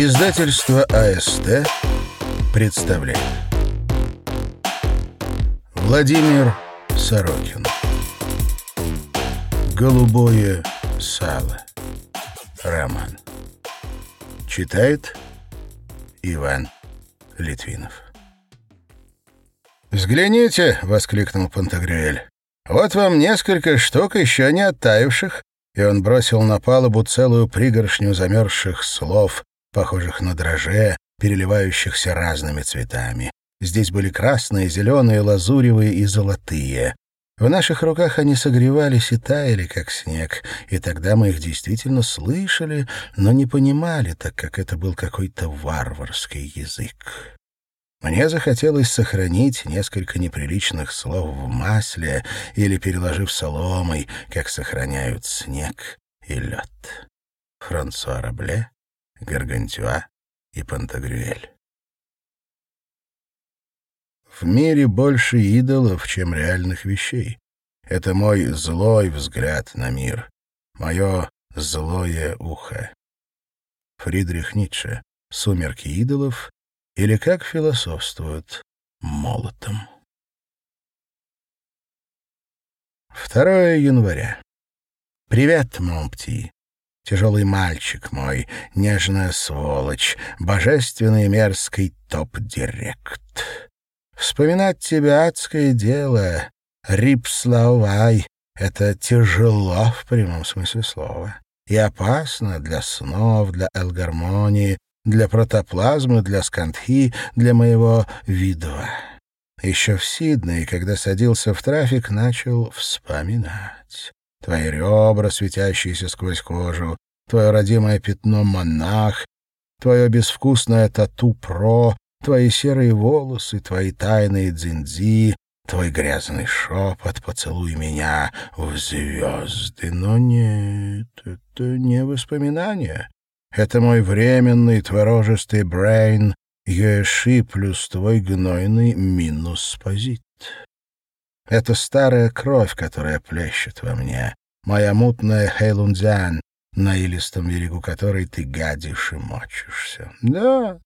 Издательство АСТ представляет Владимир Сорокин Голубое сало Роман Читает Иван Литвинов «Взгляните!» — воскликнул Пантагрюэль. «Вот вам несколько штук еще не оттаивших!» И он бросил на палубу целую пригоршню замерзших слов, похожих на дроже, переливающихся разными цветами. Здесь были красные, зеленые, лазуревые и золотые. В наших руках они согревались и таяли, как снег, и тогда мы их действительно слышали, но не понимали, так как это был какой-то варварский язык. Мне захотелось сохранить несколько неприличных слов в масле или переложив соломой, как сохраняют снег и лед. Франсуа Рабле, Гаргантюа и Пантагрюэль. В мире больше идолов, чем реальных вещей. Это мой злой взгляд на мир, мое злое ухо. Фридрих Ницше. «Сумерки идолов» или, как философствуют, молотом. 2 января. «Привет, mon petit, тяжелый мальчик мой, нежная сволочь, божественный мерзкий топ-директ. Вспоминать тебя адское дело, рипс, лаовай, это тяжело в прямом смысле слова и опасно для снов, для L-гармонии, для протоплазмы, для скандхи, для моего вида. Еще в Сиднее, когда садился в трафик, начал вспоминать. Твои ребра, светящиеся сквозь кожу, твое родимое пятно монах, твое безвкусное тату-про, твои серые волосы, твои тайные дзиндзи, твой грязный шепот, поцелуй меня в звезды. Но нет, это не воспоминания. Это мой временный творожистый брейн, Юэши плюс твой гнойный минус позит. Это старая кровь, которая плещет во мне, моя мутная Хейлунзян, на илистом берегу которой ты гадишь и мочишься. Да,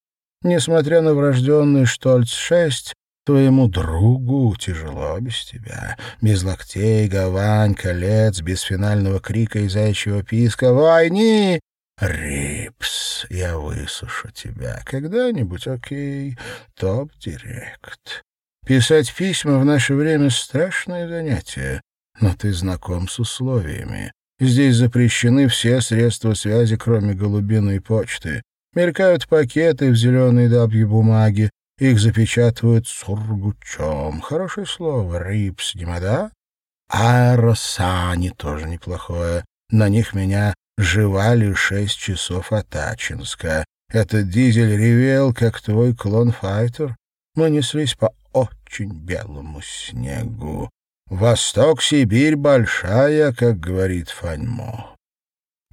несмотря на врожденный Штольц-6, Твоему другу тяжело без тебя. Без локтей, гавань, колец, без финального крика и заячьего писка. «Войни!» Рипс, я высушу тебя. Когда-нибудь, окей, топ-директ. Писать письма в наше время — страшное занятие, но ты знаком с условиями. Здесь запрещены все средства связи, кроме голубиной почты. Мелькают пакеты в зеленой W-бумаге, их запечатывают сургучом. Хорошее слово, рипс, 你妈的? Аэросани тоже неплохое. На них меня жевали шесть часов от Ачинска. Этот дизель ревел, как твой клон-файтер. Мы неслись по очень белому снегу. Восток Сибирь большая, как говорит Фаньмо.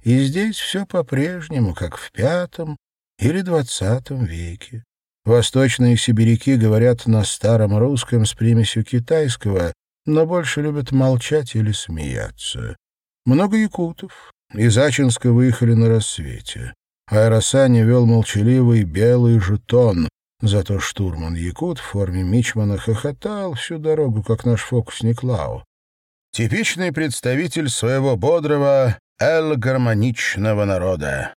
И здесь все по-прежнему, как в пятом или двадцатом веке. Восточные сибиряки говорят на старом русском с примесью китайского, но больше любят молчать или смеяться. Много якутов, из Ачинска выехали на рассвете. Аэросани вел молчаливый белый жетон, зато штурман Якут в форме мичмана хохотал всю дорогу, как наш фокусник Лао. Типичный представитель своего бодрого, эл-гармоничного народа.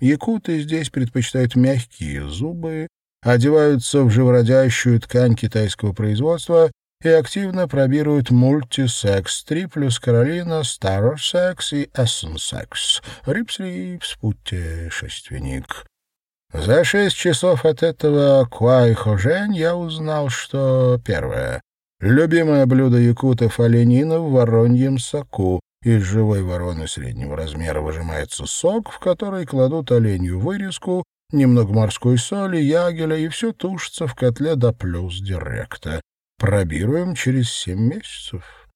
Якуты здесь предпочитают мягкие зубы, одеваются в живородящую ткань китайского производства и активно пробируют multisex, три плюс Каролина, Starosex и Essensex. Рипс-рипс, путешественник. За шесть часов от этого 快活人 я узнал, что первое. Любимое блюдо якутов оленина в вороньем соку. Из живой вороны среднего размера выжимается сок, в который кладут оленью вырезку, немного морской соли, ягеля, и все тушится в котле до плюс директа. Пробируем через семь месяцев.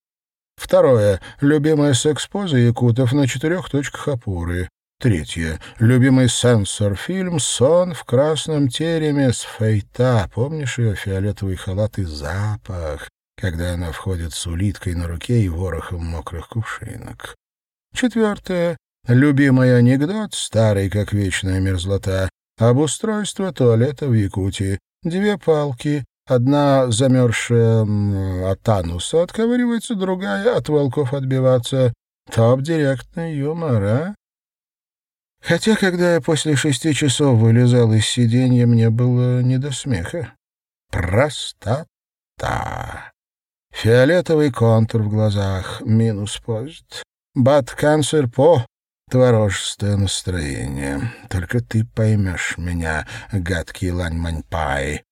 Второе. Любимая секс-поза якутов на четырех точках опоры. Третье. Любимый сенсор-фильм «Сон в красном тереме» с Фейта. Помнишь ее фиолетовый халат и запах, когда она входит с улиткой на руке и ворохом мокрых кувшинок? Четвертое. Любимый анекдот, старый как вечная мерзлота, обустройство туалета в Якутии. Две палки, одна замерзшая от ануса отковыривается, другая от волков отбиваться. Топ-директный юмор, а? Хотя, когда я после шести часов вылезал из сиденья, мне было не до смеха. Простота. Фиолетовый контур в глазах, минус поезд. Бат-канцер по творожистое настроение. Только ты поймешь меня, гадкий лань-маньпай.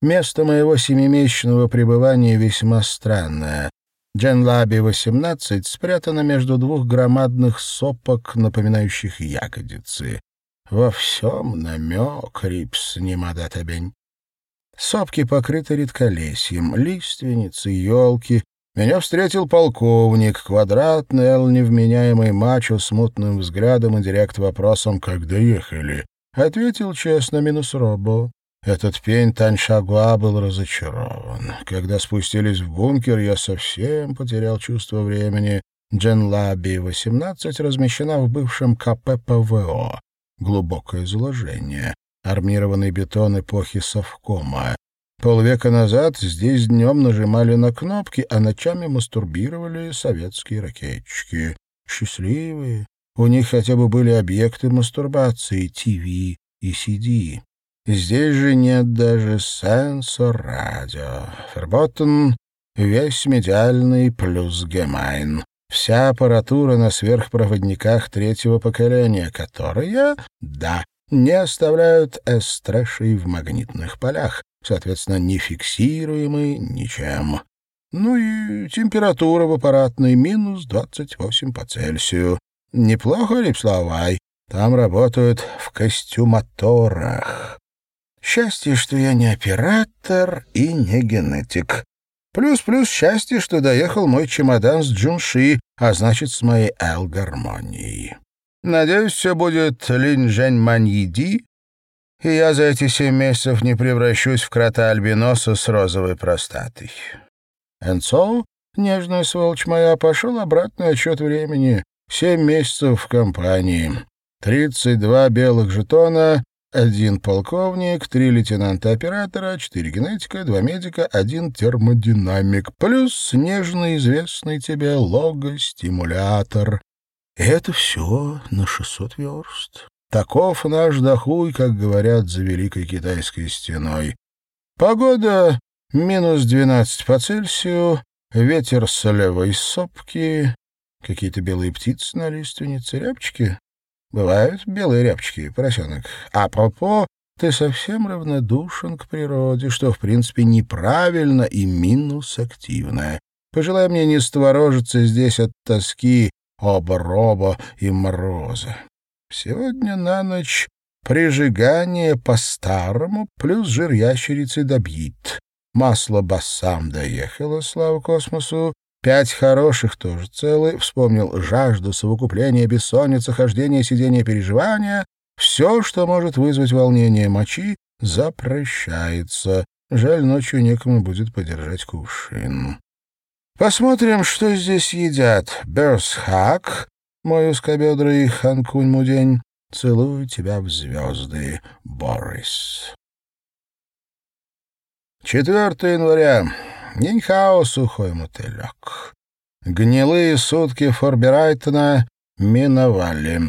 Место моего семимесячного пребывания весьма странное. Дженлаби-18 спрятана между двух громадных сопок, напоминающих ягодицы. Во всем намек, Рипс Немадатабень. Сопки покрыты редколесьем, лиственницы, елки. Меня встретил полковник, квадратный, эл невменяемый мачо с мутным взглядом и директ вопросом «Как доехали?» Ответил честно, минус робо. Этот пень Таньшагуа был разочарован. Когда спустились в бункер, я совсем потерял чувство времени. Дженлаби-18 размещена в бывшем КП ПВО. Глубокое заложение. Армированный бетон эпохи Совкома. Полвека назад здесь днем нажимали на кнопки, а ночами мастурбировали советские ракетчики. Счастливые. У них хотя бы были объекты мастурбации, ТВ и CD. Здесь же нет даже сенсор-радио. Ферботтен — весь медиальный плюс гемайн. Вся аппаратура на сверхпроводниках третьего поколения, которые, да, не оставляют эстрешей в магнитных полях, соответственно, не фиксируемы ничем. Ну и температура в аппаратной минус 28 по Цельсию. Неплохо, Липславай. Там работают в костюматорах. Счастье, что я не оператор и не генетик. Плюс-плюс счастье, что доехал мой чемодан с Джунши, а значит, с моей Эл-гармонией. Надеюсь, все будет линь-жень маньиди, и я за эти семь месяцев не превращусь в крота-альбиноса с розовой простатой. Энцо, нежная сволочь моя, пошел обратный отчет времени. Семь месяцев в компании. Тридцать два белых жетона один полковник, три лейтенанта-оператора, четыре генетика, два медика, один термодинамик, плюс нежно известный тебе логостимулятор. И это все на 600 верст. Таков наш дохуй, как говорят за Великой Китайской стеной. Погода минус 12 по Цельсию, ветер с левой сопки, какие-то белые птицы на лиственнице, рябчики. Бывают белые рябчики, поросенок. А пропо, ты совсем равнодушен к природе, что, в принципе, неправильно и минус активное. Пожелай мне не створожиться здесь от тоски, оба-роба и мороза. Сегодня на ночь прижигание по-старому, плюс жир ящерицы добьет. Масло бассам доехало, слава космосу, Пять хороших тоже целы. Вспомнил жажду, совокупление, бессонница, хождение, сидение, переживания. Все, что может вызвать волнение мочи, запрещается. Жаль, ночью некому будет подержать кувшин. Посмотрим, что здесь едят. Берсхак, мой узкобедрый ханкунь-мудень. Целую тебя в звезды, Борис. 4 января. Ниньхао, сухой мотылек. Гнилые сутки Форберайтона миновали.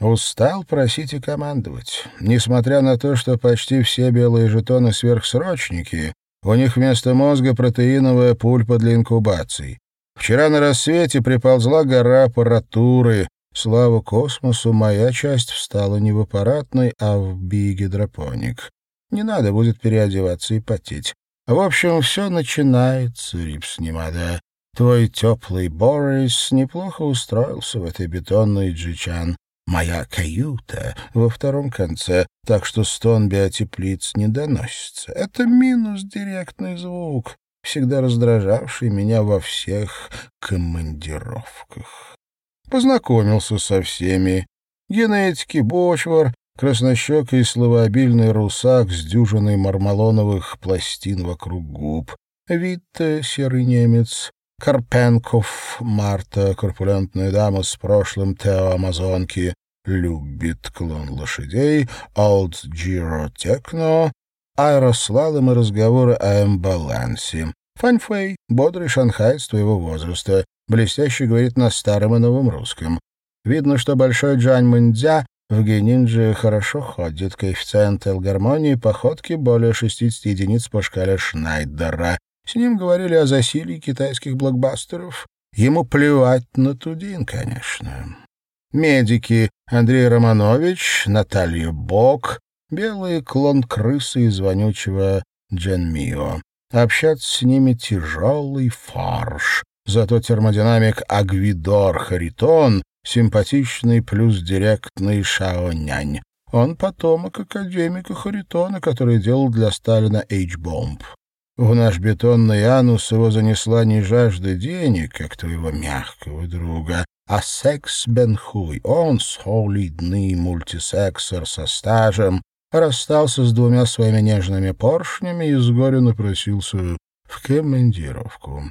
Устал просить и командовать. Несмотря на то, что почти все белые жетоны сверхсрочники, у них вместо мозга протеиновая пульпа для инкубаций. Вчера на рассвете приползла гора аппаратуры. Слава космосу, моя часть встала не в аппаратной, а в бигидропоник. Не надо будет переодеваться и потеть. В общем, все начинается, Рипс Немада. Твой теплый Борис неплохо устроился в этой бетонной джичан. Моя каюта во втором конце, так что стон биотеплиц не доносится. Это минус директный звук, всегда раздражавший меня во всех командировках. Познакомился со всеми. Генетики, Бочвар, краснощекий словообильный русак с дюжиной мармалоновых пластин вокруг губ, Витте, серый немец, Карпенков Марта, корпулентная дама с прошлым Тео Амазонки, любит клон лошадей, Old Giro Techno, аэрослалом и разговоры о эмбалансе. Фаньфэй, бодрый шанхайц твоего возраста, блестяще говорит на старом и новом русском. Видно, что большой Джань Мэнцзя в Гейнинже хорошо ходит. Коэффициент L-гармонии походки более 60 единиц по шкале Шнайдера. С ним говорили о засилии китайских блокбастеров. Ему плевать на Тудин, конечно. Медики Андрей Романович, Наталья Бок, белый клон крысы из вонючего Джен Мио. Общаться с ними тяжелый фарш. Зато термодинамик Агвидор Харитон симпатичный плюс директный Шао-нянь. Он потомок академика Харитона, который делал для Сталина H-бомб. В наш бетонный анус его занесла не жажда денег, как твоего мягкого друга, а секс Бенхуй. Он, солидный мультисексер со стажем, расстался с двумя своими нежными поршнями и с горя напросился в командировку.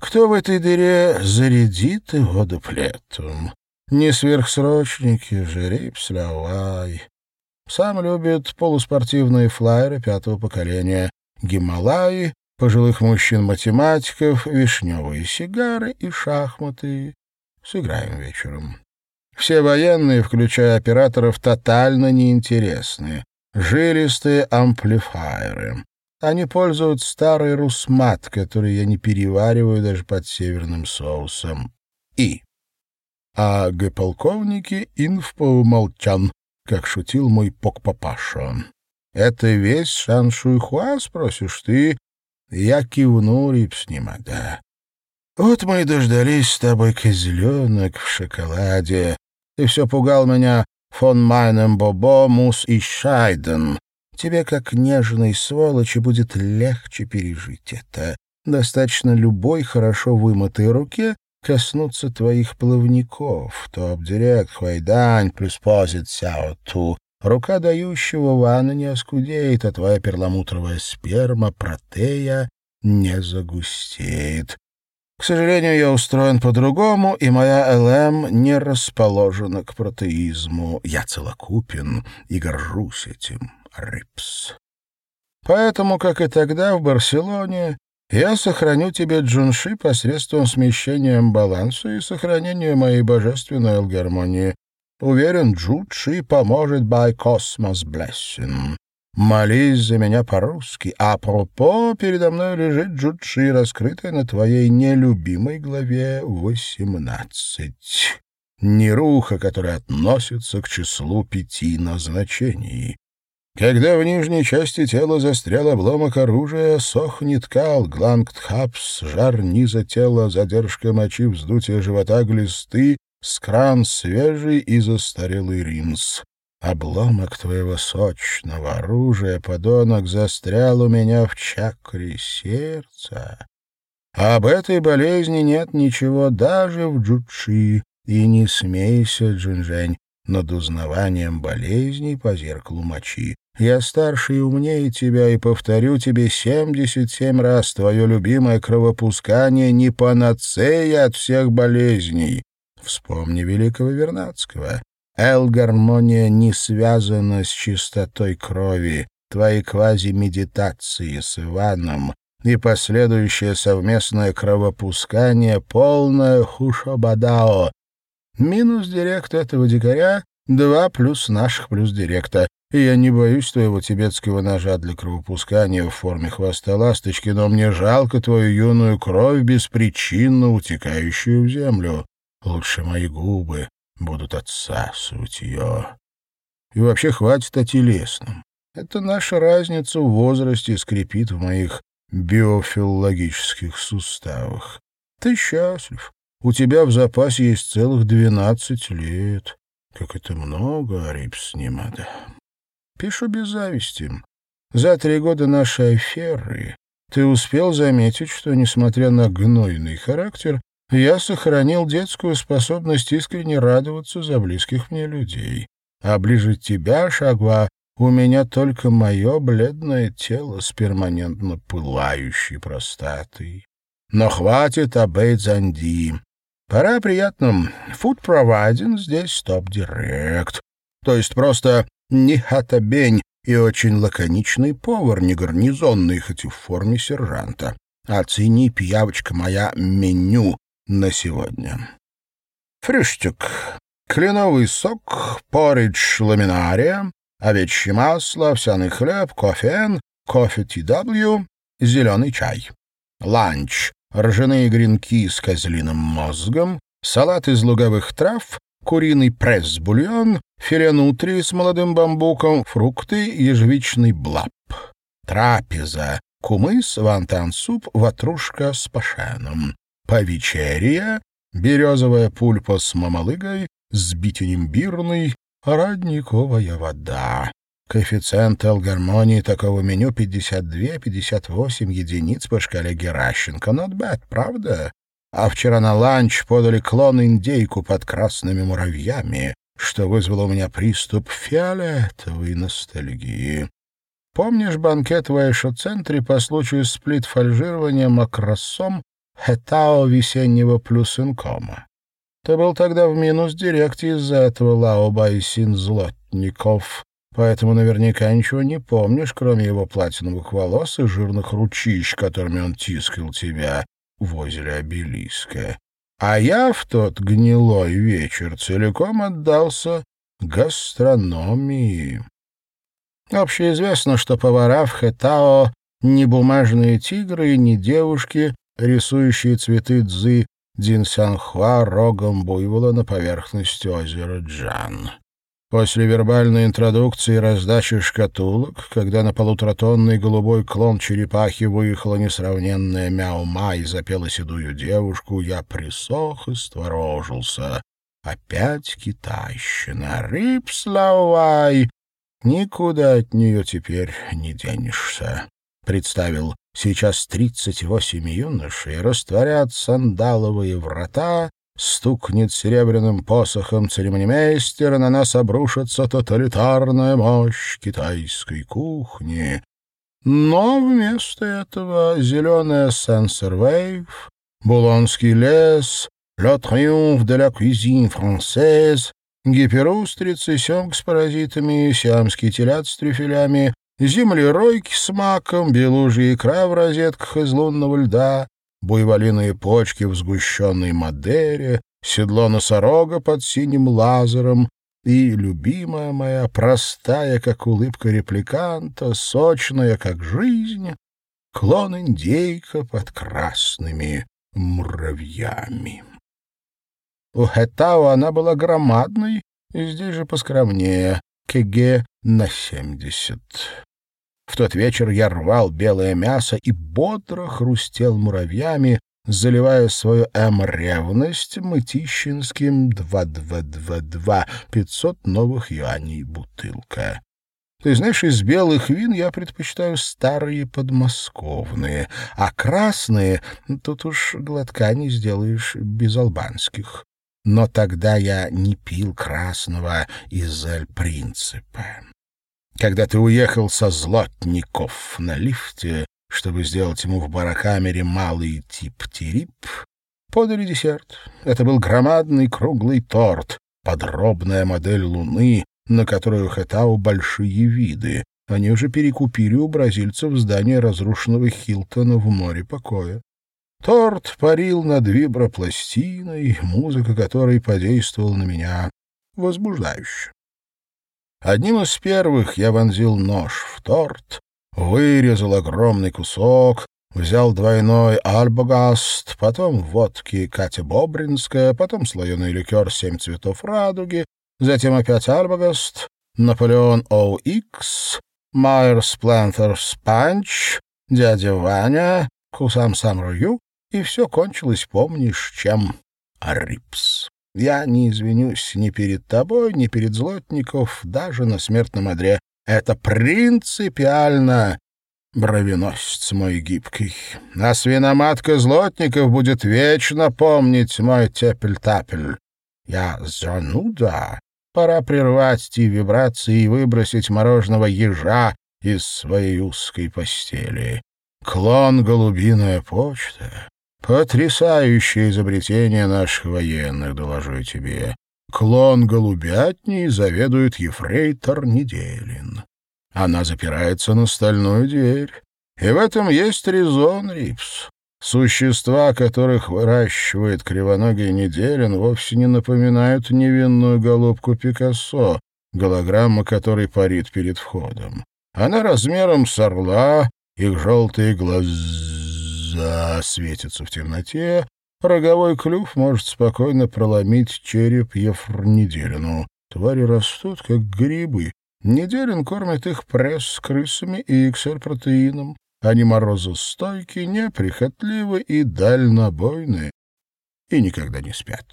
Кто в этой дыре зарядит его дуплетом? Не сверхсрочники же, Рипслявай. Сам любит полуспортивные флайеры пятого поколения, Гималаи, пожилых мужчин-математиков, вишневые сигары и шахматы. Сыграем вечером. Все военные, включая операторов, тотально неинтересны. Жилистые амплифайеры. Они пользуют старый русмат, который я не перевариваю даже под северным соусом. И а г-полковнике инф молчан, как шутил мой пок-папаша. «Это весь Шаншуйхуа?» — спросишь ты. Я кивну, Рипснема, да. Вот мы и дождались с тобой козленок в шоколаде. Ты все пугал меня фон Майном Бобо, Мус и Шайден. Тебе, как нежной сволочи, будет легче пережить это. Достаточно любой хорошо вымытой руке коснуться твоих плавников. Топ-директ, Хуайдань плюс позит Сяо Ту. Рука дающего ванна не оскудеет, а твоя перламутровая сперма, протея, не загустеет. К сожалению, я устроен по-другому, и моя ЛМ не расположена к протеизму. Я целокупен и горжусь этим, Рипс. Поэтому, как и тогда в Барселоне, я сохраню тебе джунши посредством смещения баланса и сохранения моей божественной алгармонии. Уверен, джучи поможет by cosmos blessing. Молись за меня по-русски. А пропо, передо мной лежит джучи, раскрытая на твоей нелюбимой главе восемнадцать. Неруха, которая относится к числу пяти назначений. Когда в нижней части тела застрял обломок оружия, сохнет кал, глангтхапс, жар низа тела, задержка мочи, вздутие живота, глисты, скран свежий и застарелый ринс. Обломок твоего сочного оружия, подонок, застрял у меня в чакре сердца. Об этой болезни нет ничего даже в джучи, и не смейся, Джунжень, над узнаванием болезней по зеркалу мочи. Я старше и умнее тебя, и повторю тебе семьдесят семь раз твое любимое кровопускание не панацея от всех болезней. Вспомни великого Вернадского. Эл-гармония не связана с чистотой крови. Твои квази-медитации с Иваном и последующее совместное кровопускание — полное хушобадао. Минус директ этого дикаря — два плюс наших плюс директа и я не боюсь твоего тибетского ножа для кровопускания в форме хвоста ласточки, но мне жалко твою юную кровь, беспричинно утекающую в землю. Лучше мои губы будут отсасывать ее. И вообще хватит о телесном. Это наша разница в возрасте скрипит в моих биофилологических суставах. Ты счастлив. У тебя в запасе есть целых двенадцать лет. Как это много, Арипс Немада. Пишу без зависти. За три года нашей аферы ты успел заметить, что, несмотря на гнойный характер, я сохранил детскую способность искренне радоваться за близких мне людей. А ближе тебя, Шагва, у меня только мое бледное тело с перманентно пылающей простатой. но хватит об Эйдзанди. Пора приятным. Providing здесь топ-директ. То есть просто не хатабень и очень лаконичный повар, не гарнизонный, хоть и в форме сержанта. Оцени, пиявочка моя, меню на сегодня. Фрüштюк. Кленовый сок, поридж ламинария, овечье масло, овсяный хлеб, кофе кофе TW, зеленый чай. Ланч. Ржаные гренки с козлиным мозгом, салат из луговых трав, куриный пресс-бульон, филе нутри с молодым бамбуком, фрукты, ежевичный блаб. Трапеза. Кумыс, вантан-суп, ватрушка с пашеном. Повечерия. Березовая пульпа с мамалыгой, сбитень имбирный, родниковая вода. Коэффициент гармонии такого меню 52-58 единиц по шкале Геращенко. Not bad, правда? А вчера на ланч подали клон-индейку под красными муравьями, что вызвало у меня приступ фиолетовой ностальгии. Помнишь банкет в Айшо-центре по случаю сплит-фальжирования макросом Хетао весеннего плюс инкома? Ты был тогда в минус директе из-за этого Лао Байсин Злотников, поэтому наверняка ничего не помнишь, кроме его платиновых волос и жирных ручищ, которыми он тискал тебя в озере Обелиска. А я в тот гнилой вечер целиком отдался гастрономии. Общеизвестно, что повара в Хэтао не бумажные тигры и не девушки, рисующие цветы дзы Динсянхуа рогом буйвола на поверхности озера Джан. После вербальной интродукции и раздачи шкатулок, когда на полуторатонный голубой клон черепахи выехала несравненная мяума и запела седую девушку, я присох и створожился. Опять китайщина. Рипславай! Никуда от нее теперь не денешься. Представил, сейчас тридцать восемь юношей растворят сандаловые врата Стукнет серебряным посохом церемонимейстера, на нас обрушится тоталитарная мощь китайской кухни. Но вместо этого зеленая сенсор-вейв, Булонский лес, «Le triomphe de la cuisine française», гиперустрицы, семг с паразитами, сиамские телят с трюфелями, землеройки с маком, белужья икра в розетках из лунного льда, буйволиные почки в сгущенной Мадере, седло носорога под синим лазером и, любимая моя, простая, как улыбка репликанта, сочная, как жизнь, клон-индейка под красными муравьями. У Хэтао она была громадной, и здесь же поскромнее, КГ на семьдесят. В тот вечер я рвал белое мясо и бодро хрустел муравьями, заливая свою М-ревность мытищинским 2222, 500 новых юаней бутылка. Ты знаешь, из белых вин я предпочитаю старые подмосковные, а красные тут уж глотка не сделаешь без албанских. Но тогда я не пил красного из Эль-Принципа. Когда ты уехал со Злотников на лифте, чтобы сделать ему в барокамере малый тип-тирип, подали десерт. Это был громадный круглый торт, подробная модель Луны, на которую Хэтау большие виды. Они уже перекупили у бразильцев здание разрушенного Хилтона в море покоя. Торт парил над вибропластиной, музыка которой подействовала на меня возбуждающе. Одним из первых я вонзил нож в торт, вырезал огромный кусок, взял двойной альбогаст, потом водки Катя Бобринская, потом слоеный ликер «Семь цветов радуги», затем опять альбогаст, Наполеон О.Х., Майерс Плантерс Панч, дядя Ваня, Кусам Самрую, и все кончилось, помнишь, чем? Рипс. Я не извинюсь ни перед тобой, ни перед Злотников, даже на смертном одре. Это принципиально, бровеносец мой гибкий. А свиноматка Злотников будет вечно помнить мой тепель-тапель. Я зануда. Пора прервать те вибрации и выбросить мороженого ежа из своей узкой постели. Клон «Голубиная почта» Потрясающее изобретение наших военных, доложу тебе. Клон голубятни заведует ефрейтор Неделин. Она запирается на стальную дверь. И в этом есть резон, Рипс. Существа, которых выращивает кривоногий Неделин, вовсе не напоминают невинную голубку Пикассо, голограмма которой парит перед входом. Она размером с орла, их желтые глаза светятся в темноте, роговой клюв может спокойно проломить череп Ефрнеделину. Твари растут, как грибы. Неделин кормит их пресс с крысами и XL-протеином. Они морозостойки, неприхотливы и дальнобойны, и никогда не спят.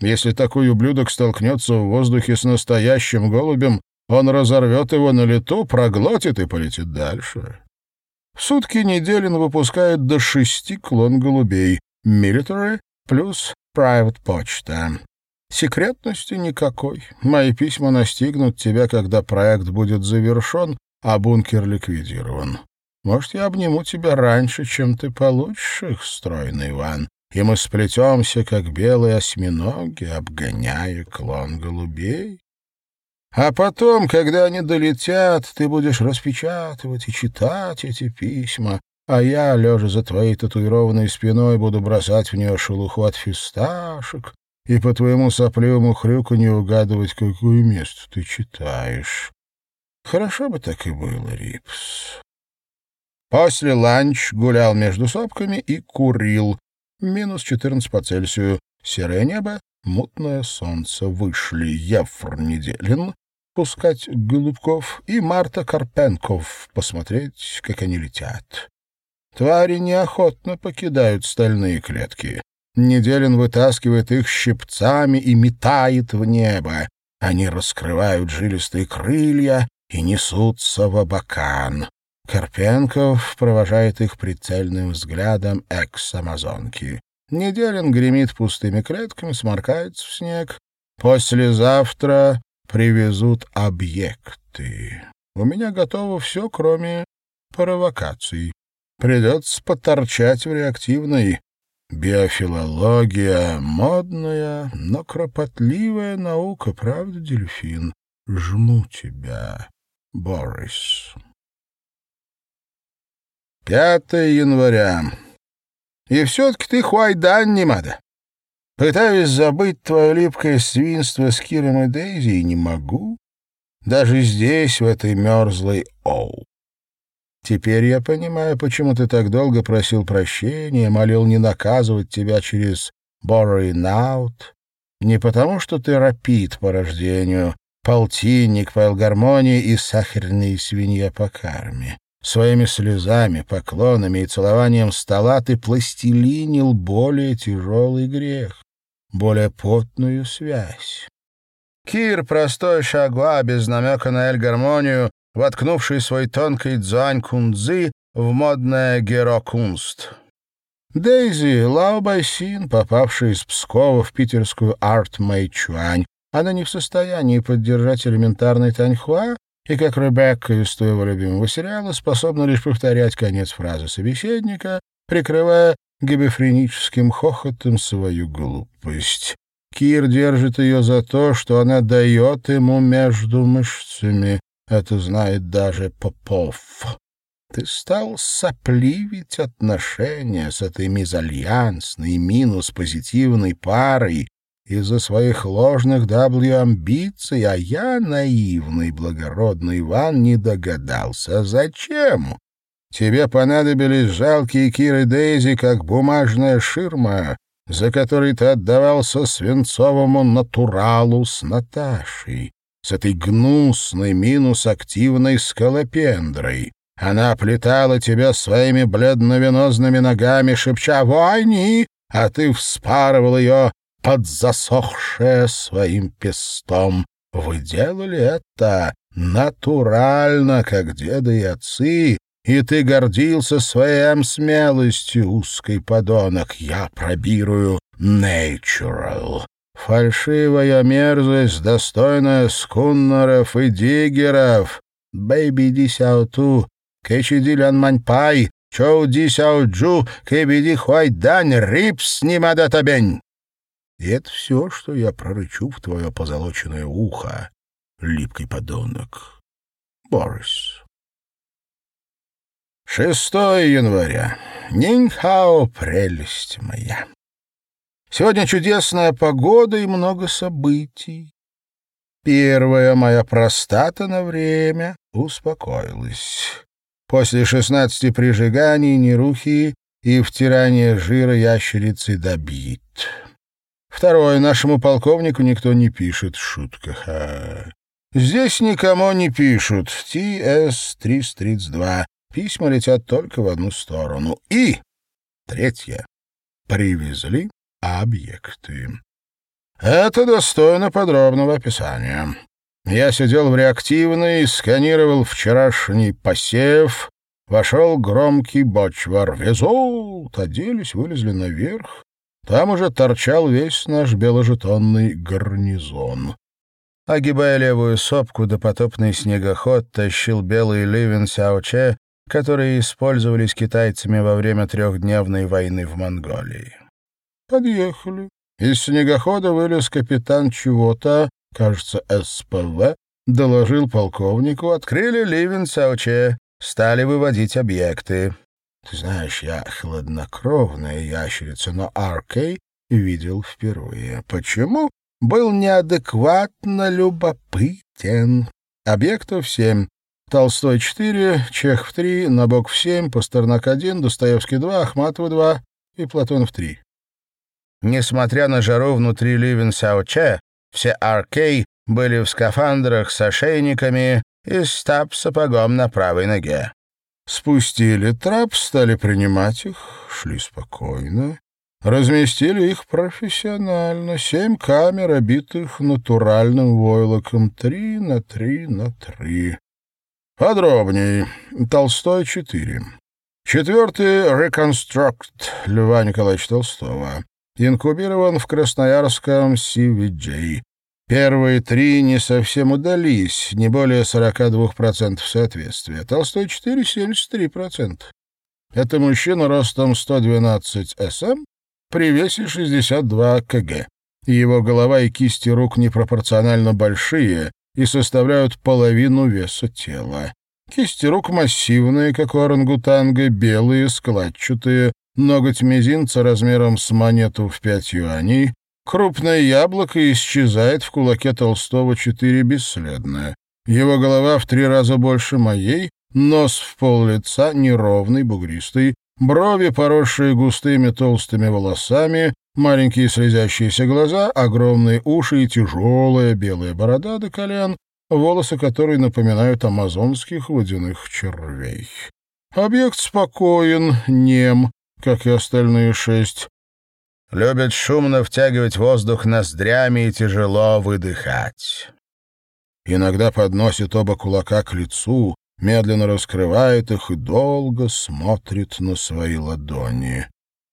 Если такой ублюдок столкнется в воздухе с настоящим голубем, он разорвет его на лету, проглотит и полетит дальше. В сутки Неделин выпускает до шести клон голубей. Military плюс Private почта. Секретности никакой. Мои письма настигнут тебя, когда проект будет завершен, а бункер ликвидирован. Может, я обниму тебя раньше, чем ты получишь их, стройный Иван, и мы сплетемся, как белые осьминоги, обгоняя клон голубей. А потом, когда они долетят, ты будешь распечатывать и читать эти письма, а я, лежа за твоей татуированной спиной, буду бросать в нее шелуху от фисташек и по твоему сопливому хрюку не угадывать, какое место ты читаешь. Хорошо бы так и было, Рипс. После ланч гулял между сопками и курил. Минус 14 по Цельсию. Серое небо, мутное солнце. Вышли Ефр Неделин пускать голубков и Марта Карпенков посмотреть, как они летят. Твари неохотно покидают стальные клетки. Неделин вытаскивает их щипцами и метает в небо. Они раскрывают жилистые крылья и несутся в абакан. Карпенков провожает их прицельным взглядом экс-амазонки. Неделин гремит пустыми клетками, сморкается в снег. Послезавтра привезут объекты. У меня готово все, кроме провокаций. Придется поторчать в реактивной. Биофилология — модная, но кропотливая наука, правда, дельфин? Жму тебя, Борис. 5 января. И все-таки ты хуайдан не надо. Пытаюсь забыть твое липкое свинство с Киром и Дейзи и не могу. Даже здесь, в этой мерзлой Оу. Теперь я понимаю, почему ты так долго просил прощения, молил не наказывать тебя через out. Не потому, что ты рапид по рождению, полтинник по гармонии и сахарная свинья по карме. Своими слезами, поклонами и целованием стола ты пластилинил более тяжелый грех, более потную связь. Кир, простой шагуа, без намека на эль-гармонию, воткнувший свой тонкий дзань кунзы в модное герокунст. Дейзи — Лао попавшая из Пскова в питерскую арт Мэйчуань. Она не в состоянии поддержать элементарный таньхуа, и, как Ребекка из твоего любимого сериала, способна лишь повторять конец фразы собеседника, прикрывая гибефреническим хохотом свою глупость. Кир держит ее за то, что она дает ему между мышцами, это знает даже Попов. Ты стал сопливить отношения с этой мезальянсной минус-позитивной парой из-за своих ложных W-амбиций, а я, наивный благородный Иван, не догадался, зачем. Тебе понадобились жалкие Киры Дейзи, как бумажная ширма, за которой ты отдавался свинцовому натуралу с Наташей с этой гнусной минус-активной скалопендрой. Она оплетала тебя своими бледновенозными ногами, шепча «Войни!», а ты вспарывал ее под засохшее своим пестом. Вы делали это натурально, как деды и отцы, и ты гордился своим смелостью, узкий подонок. Я пробирую natural. Фальшивая мерзость, достойная скуннеров и диггеров. 卑鄙的小偷, 可耻的两面派, 丑的小猪, 可鄙的坏蛋, рипс 你妈的 табень. И это все, что я прорычу в твое позолоченное ухо, липкий подонок. Борис. 6 января. 您好, прелесть моя. Сегодня чудесная погода и много событий. Первая моя простата на время успокоилась. После шестнадцати прижиганий, нерухи и втирания жира ящерицы добит. Второе. Нашему полковнику никто не пишет. Шутка. Ха. Здесь никому не пишут. ТС-332. Письма летят только в одну сторону. И третье. Привезли объекты. Это достойно подробного описания. Я сидел в реактивной, сканировал вчерашний посев, вошел громкий бочвар. Везут, оделись, вылезли наверх. Там уже торчал весь наш беложетонный гарнизон. Огибая левую сопку, допотопный снегоход тащил белый ливен Сяоче, которые использовались китайцами во время трехдневной войны в Монголии. Подъехали. Из снегохода вылез капитан чего-то, кажется, СПВ, доложил полковнику, открыли ливен Сяоче, стали выводить объекты. Ты знаешь, я хладнокровная ящерица, но Аркей видел впервые. Почему? Был неадекватно любопытен. Объектов семь. Толстой — четыре, Чехов — три, Набоков — семь, Пастернак — один, Достоевский — два, Ахматова — два и Платонов — три. Несмотря на жару внутри Ливен Сяоче, все Аркей были в скафандрах с ошейниками и с тап-сапогом на правой ноге. Спустили трап, стали принимать их, шли спокойно. Разместили их профессионально. Семь камер, обитых натуральным войлоком. Три на три на три. Подробней. Толстой — четыре. Четвертый — «Реконструкт» Льва Николаевича Толстого. Инкубирован в Красноярском CVJ. Первые три не совсем удались, не более 42% соответствия. Толстой 4 — 73%. Это мужчина ростом 112 см при весе 62 кг. Его голова и кисти рук непропорционально большие и составляют половину веса тела. Кисти рук массивные, как у орангутанга, белые, складчатые, ноготь мизинца размером с монету в пять юаней, Крупное яблоко исчезает в кулаке Толстого четыре бесследно. Его голова в три раза больше моей, нос в пол лица, неровный, бугристый, брови, поросшие густыми толстыми волосами, маленькие слезящиеся глаза, огромные уши и тяжелая белая борода до колен, волосы которой напоминают амазонских водяных червей. Объект спокоен, нем, как и остальные шесть, любит шумно втягивать воздух ноздрями и тяжело выдыхать. Иногда подносит оба кулака к лицу, медленно раскрывает их и долго смотрит на свои ладони.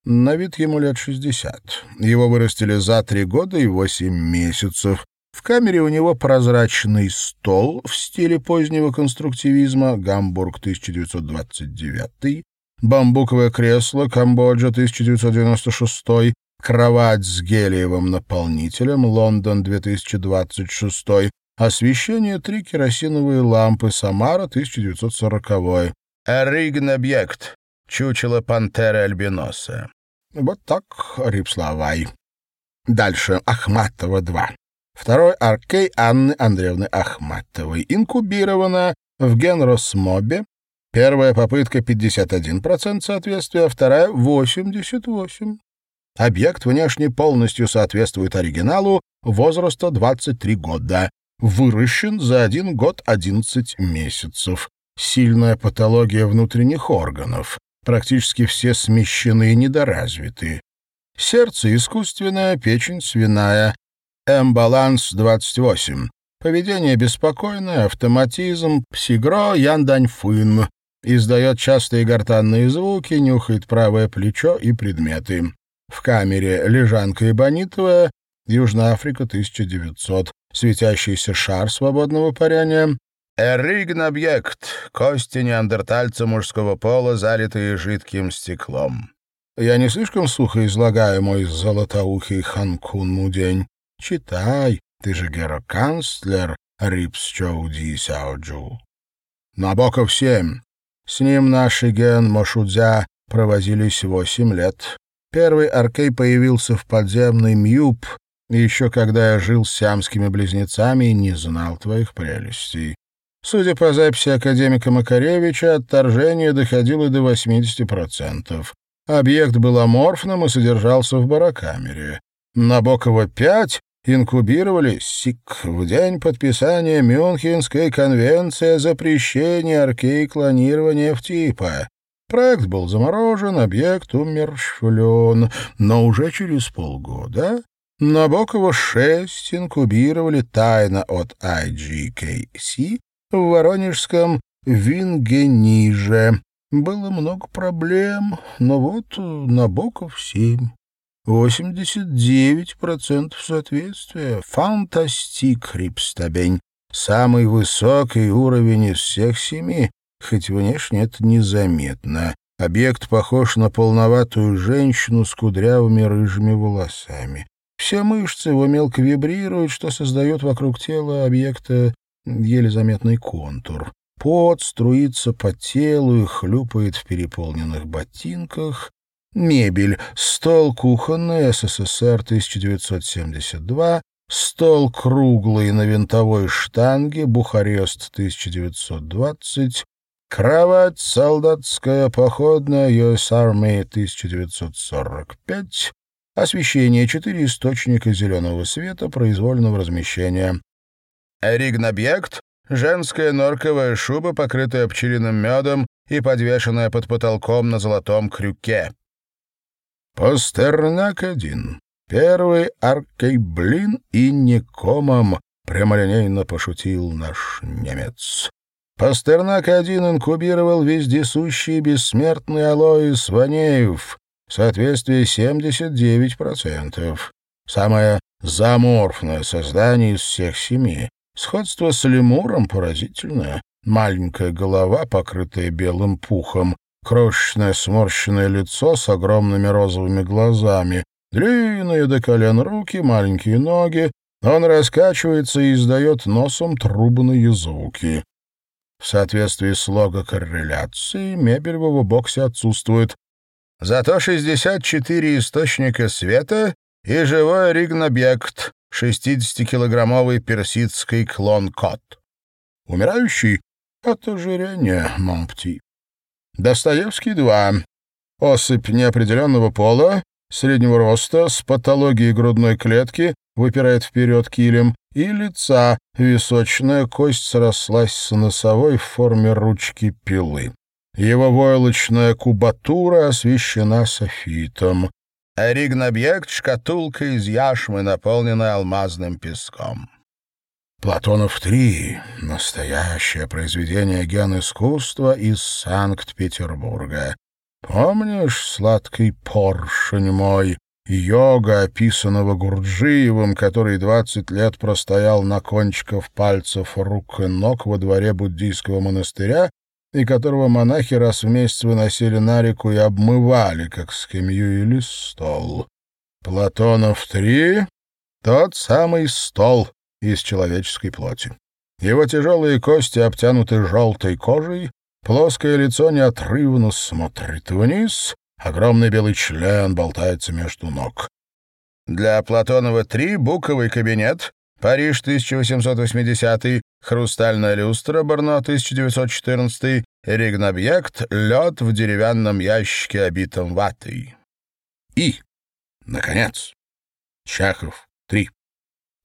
На вид ему лет шестьдесят. Его вырастили за три года и восемь месяцев. В камере у него прозрачный стол в стиле позднего конструктивизма, Гамбург 1929, бамбуковое кресло, Камбоджа 1996, кровать с гелиевым наполнителем, Лондон 2026, освещение три керосиновые лампы, Самара 1940. Эригн-объект, чучело пантеры альбиноса. Вот так, Рипславай. Дальше Ахматова-2. Второй аркей Анны Андреевны Ахматовой. Инкубирована в Генросмобе. Первая попытка 51% соответствия, вторая — 88%. Объект внешне полностью соответствует оригиналу, возраста 23 года. Выращен за один год 11 месяцев. Сильная патология внутренних органов. Практически все смещены и недоразвиты. Сердце искусственное, печень свиная. М-баланс 28. Поведение беспокойное, автоматизм, псигро, янданьфын. Издает частые гортанные звуки, нюхает правое плечо и предметы. В камере лежанка эбонитовая, Южная Африка, 1900. Светящийся шар свободного парения. Эригн-объект. Кости неандертальца мужского пола, залитые жидким стеклом. Я не слишком сухо излагаю мой золотоухий ханкун мудень. Читай, ты же героканцлер Рипс Чоуди Сяоджу. Набоков семь. С ним наш Ген Мошудзя провозились восемь лет. Первый Аркей появился в подземный Мьюб, еще когда я жил с сиамскими близнецами и не знал твоих прелестей. Судя по записи академика Макаревича, отторжение доходило до 80%. Объект был аморфным и содержался в барокамере. Набокова-5 инкубировали СИК в день подписания Мюнхенской конвенции о запрещении аркей-клонирования в типа. Проект был заморожен, объект умерщвлен, но уже через полгода Набокова-6 инкубировали тайно от IGKC в воронежском Вингениже. Было много проблем, но вот Набоков-7. 89% соответствия. Фантастик, Рипстабень. Самый высокий уровень из всех семи, хоть внешне это незаметно. Объект похож на полноватую женщину с кудрявыми рыжими волосами. Все мышцы его мелко вибрируют, что создает вокруг тела объекта еле заметный контур. Пот струится по телу и хлюпает в переполненных ботинках. Мебель. Стол кухонный, СССР, 1972. Стол круглый на винтовой штанге, Бухарест, 1920. Кровать солдатская, походная, US Army, 1945. Освещение. Четыре источника зеленого света произвольного размещения. Ригнобъект — женская норковая шуба, покрытая пчелиным медом и подвешенная под потолком на золотом крюке. Пастернак один. Первый аркейблин и некомом, прямолинейно пошутил наш немец. Пастернак один инкубировал вездесущий бессмертный Алоис Ванеев, соответствие 79%. Самое заморфное создание из всех семи. Сходство с лемуром поразительное. Маленькая голова, покрытая белым пухом, крошечное сморщенное лицо с огромными розовыми глазами, длинные до колен руки, маленькие ноги. Он раскачивается и издает носом трубные звуки. В соответствии с лого-корреляцией мебель в его боксе отсутствует. Зато 64 источника света и живой ригнобъект, 60-килограммовый персидский клон-кот. Умирающий от ожирения, Монпти. Достоевский 2. Особь неопределенного пола, среднего роста, с патологией грудной клетки, выпирает вперед килем, и лица, височная кость срослась с носовой в форме ручки пилы. Его войлочная кубатура освещена софитом. Ригнобъект — шкатулка из яшмы, наполненная алмазным песком. Платонов три — настоящее произведение ген-искусства из Санкт-Петербурга. Помнишь, сладкий поршень мой, йога, описанного Гурджиевым, который двадцать лет простоял на кончиках пальцев рук и ног во дворе буддийского монастыря, и которого монахи раз в месяц выносили на реку и обмывали, как скамью или стол. Платонов три — тот самый стол, из человеческой плоти. Его тяжелые кости обтянуты желтой кожей, плоское лицо неотрывно смотрит вниз, огромный белый член болтается между ног. Для Платонова три буковый кабинет, Париж 1880 хрустальная люстра, Барно 1914 ригнобъект, лед в деревянном ящике, обитом ватой. И, наконец, Чехов 3.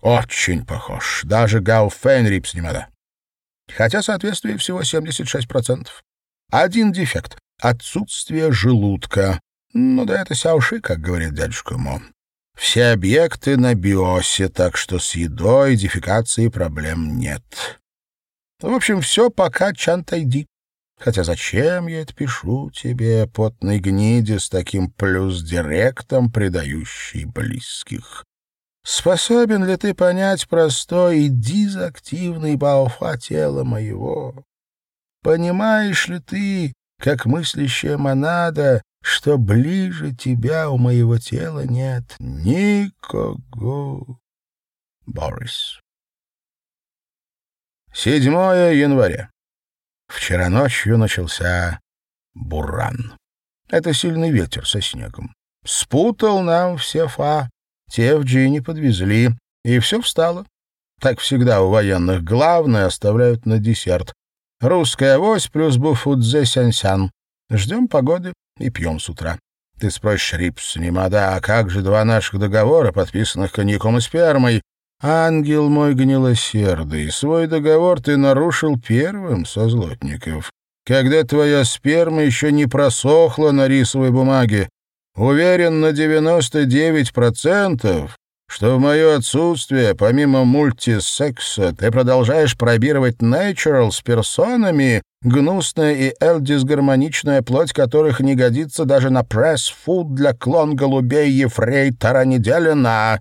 Очень похож. Даже Гау Фенрип с. Хотя соответствие всего 76%. Один дефект — отсутствие желудка. Ну да это сяуши, как говорит дядюшка Мо. Все объекты на биосе, так что с едой, дефекацией проблем нет. В общем, все пока чантайди. Хотя зачем я это пишу тебе, потной гниде, с таким плюс-директом, предающий близких? Способен ли ты понять простой и дизактивный баофа тела моего? Понимаешь ли ты, как мыслящая монада, что ближе тебя у моего тела нет никого? Борис. 7 января. Вчера ночью начался буран. Это сильный ветер со снегом. Спутал нам все фа. Те в джине подвезли, и все встало. Так всегда у военных главное оставляют на десерт. Русская авось плюс буфудзе сянсян. Ждем погоды и пьем с утра. Ты спросишь, Рипс, немада, а как же два наших договора, подписанных коньяком и спермой? Ангел мой гнилосердый, свой договор ты нарушил первым со злотников, когда твоя сперма еще не просохла на рисовой бумаге. Уверен на 99%, что в мое отсутствие, помимо мультисекса, ты продолжаешь пробировать natural с персонами, гнусная и эл-дисгармоничная плоть которых не годится даже на пресс-фуд для клон голубей Ефрейтора Неделина.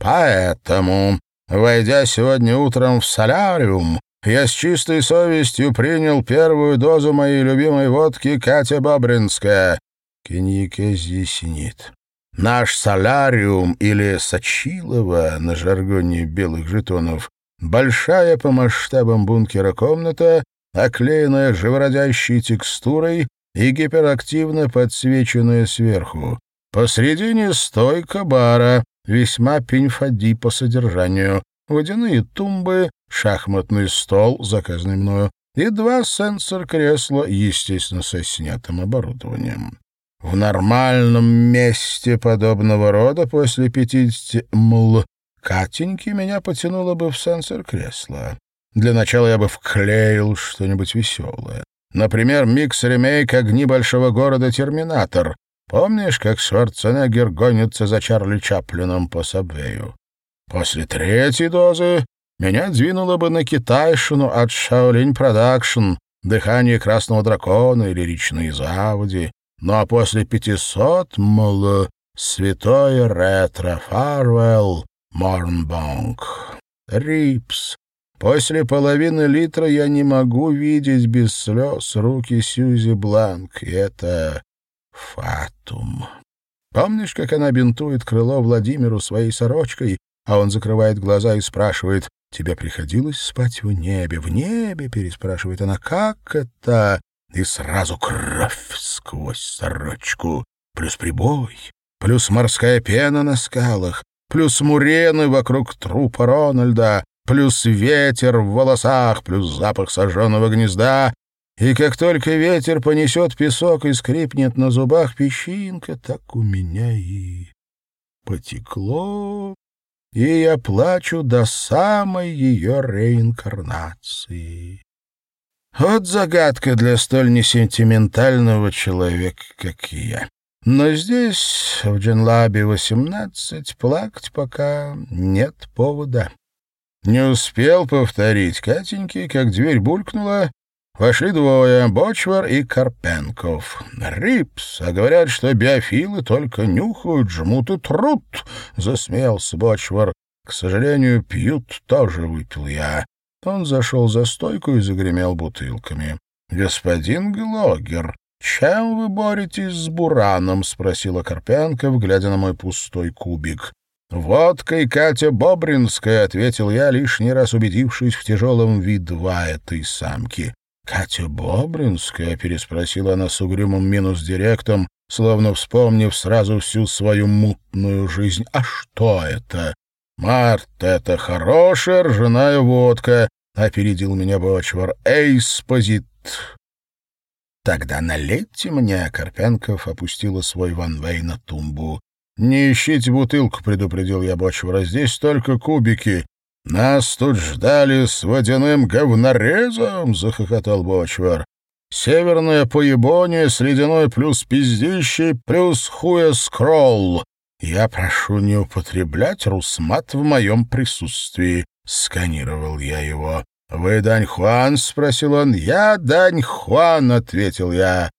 Поэтому, войдя сегодня утром в соляриум, я с чистой совестью принял первую дозу моей любимой водки Катя Бобринская, коньяке здесь нет. Наш соляриум или Сочилова на жаргоне белых жетонов большая по масштабам бункера комната, оклеенная живородящей текстурой и гиперактивно подсвеченная сверху. Посредине стойка бара, весьма пинфади по содержанию, водяные тумбы, шахматный стол, заказанный мною, и два сенсор-кресла, естественно, со снятым оборудованием. В нормальном месте подобного рода после пятидесяти мл Катеньки меня потянуло бы в сенсор кресла. Для начала я бы вклеил что-нибудь веселое. Например, микс-ремейк «Огни большого города. Терминатор». Помнишь, как Шварценеггер гонится за Чарли Чаплином по Сабвею? После третьей дозы меня двинуло бы на китайщину от Shaolin Production, «Дыхание красного дракона» или «Речные заводи». Ну а после пятисот, мол, святое ретро, farewell, морнбонг. Рипс. После половины литра я не могу видеть без слез руки Сьюзи Бланк, и это фатум. Помнишь, как она бинтует крыло Владимиру своей сорочкой, а он закрывает глаза и спрашивает, «Тебе приходилось спать в небе?» «В небе?» — переспрашивает она. «Как это?» И сразу кровь сквозь сорочку, плюс прибой, плюс морская пена на скалах, плюс мурены вокруг трупа Рональда, плюс ветер в волосах, плюс запах сожженного гнезда. И как только ветер понесет песок и скрипнет на зубах песчинка, так у меня и потекло, и я плачу до самой ее реинкарнации. Вот загадка для столь несентиментального человека, как я. Но здесь, в Дженлабе 18, плакать пока нет повода. Не успел повторить Катеньки, как дверь булькнула. Вошли двое — Бочвар и Карпенков. «Рипс, а говорят, что биофилы только нюхают, жмут и трут», — засмеялся Бочвар. «К сожалению, пьют тоже выпил я. Он зашел за стойку и загремел бутылками. «Господин Глогер, чем вы боретесь с Бураном?» — спросила Карпенков, глядя на мой пустой кубик. «Водкой Катя Бобринская», — ответил я, лишний раз убедившись в тяжелом видва этой самки. «Катя Бобринская?» — переспросила она с угрюмым минус-директом, словно вспомнив сразу всю свою мутную жизнь. «А что это?» «Март, это хорошая ржаная водка», — опередил меня Бочвар. «Эйспозит». «Тогда налейте мне», — Карпенков опустила свой ванвей на тумбу. «Не ищите бутылку», — предупредил я Бочвара. «Здесь только кубики». «Нас тут ждали с водяным говнорезом», — захохотал Бочвар. «Северная поебония с ледяной плюс пиздищей плюс хуя скролл. «Я прошу не употреблять русмат в моем присутствии», — сканировал я его. «Вы Дань Хуан?» — спросил он. «Я Дань Хуан», — ответил я.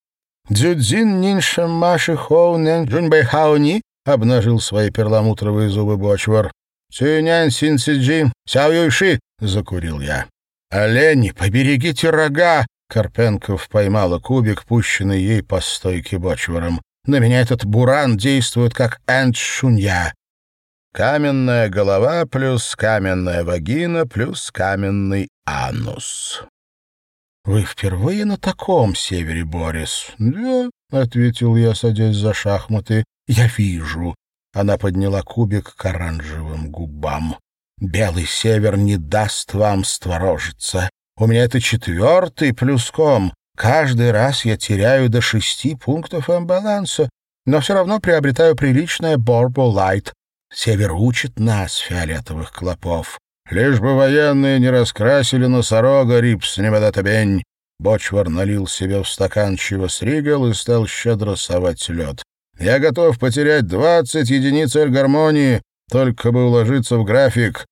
«Дзюдзин нинша маши хоу нэн джуньбэй хауни?» — обнажил свои перламутровые зубы Бочвар. «Цюнянь синцзиджи, сяоюйши!» — закурил я. «Олени, поберегите рога!» Карпенков поймала кубик, пущенный ей по стойке бочваром. «На меня этот буран действует как эншунья. Каменная голова плюс каменная вагина плюс каменный анус. «Вы впервые на таком севере, Борис?» «Да», — ответил я, садясь за шахматы. «Я вижу». Она подняла кубик к оранжевым губам. «Белый север не даст вам створожиться. У меня это четвертый плюском. Каждый раз я теряю до шести пунктов имбаланса, но все равно приобретаю приличное Борбо Лайт. Север учит нас, фиолетовых клопов. Лишь бы военные не раскрасили носорога, рипс небодатабень. Бочвар налил себе в стакан чего сригал и стал щедро совать лед. Я готов потерять двадцать единиц гармонии, только бы уложиться в график.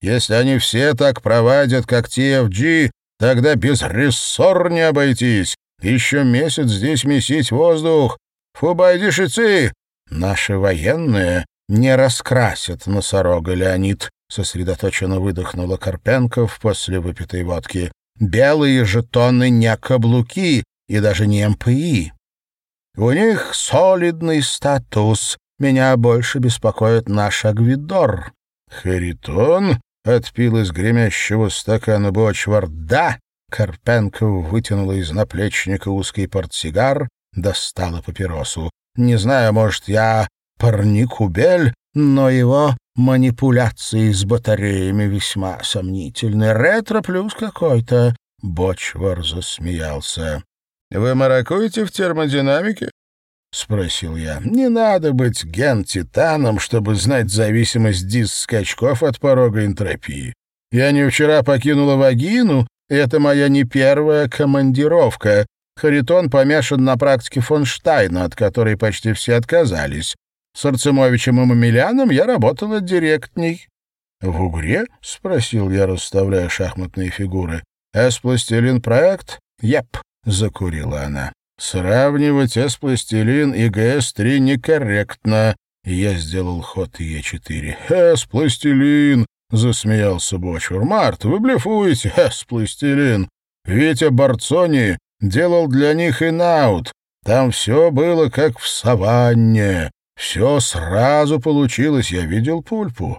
Если они все так проводят, как TFG, тогда без рессор не обойтись. Еще месяц здесь месить воздух. Фубайдишицы! Наши военные не раскрасят носорога, Леонид, сосредоточенно выдохнула Карпенков после выпитой водки. Белые жетоны не каблуки и даже не МПИ. У них солидный статус. Меня больше беспокоит наш Агвидор. Харитон отпил из гремящего стакана бочвар. Да, Карпенков вытянула из наплечника узкий портсигар, достала папиросу. Не знаю, может, я парник Убель, но его манипуляции с батареями весьма сомнительны. Ретро плюс какой-то. Бочвар засмеялся. — Вы маракуете в термодинамике? — спросил я. — Не надо быть ген-титаном, чтобы знать зависимость диск-скачков от порога энтропии. Я не вчера покинула вагину, и это моя не первая командировка. Харитон помешан на практике фон Штайна, от которой почти все отказались. С Арцемовичем и Мамеляном я работала директней. — В Угре? — спросил я, расставляя шахматные фигуры. — Эспластилин проект? — Еп, — закурила она. — Сравнивать Эспластилин и ГС-3 некорректно. Я сделал ход Е4. — Эспластилин! — засмеялся Бочвар. — Март, вы блефуете, Эспластилин. Витя Барцони делал для них инаут. Там все было как в саванне. Все сразу получилось, я видел пульпу.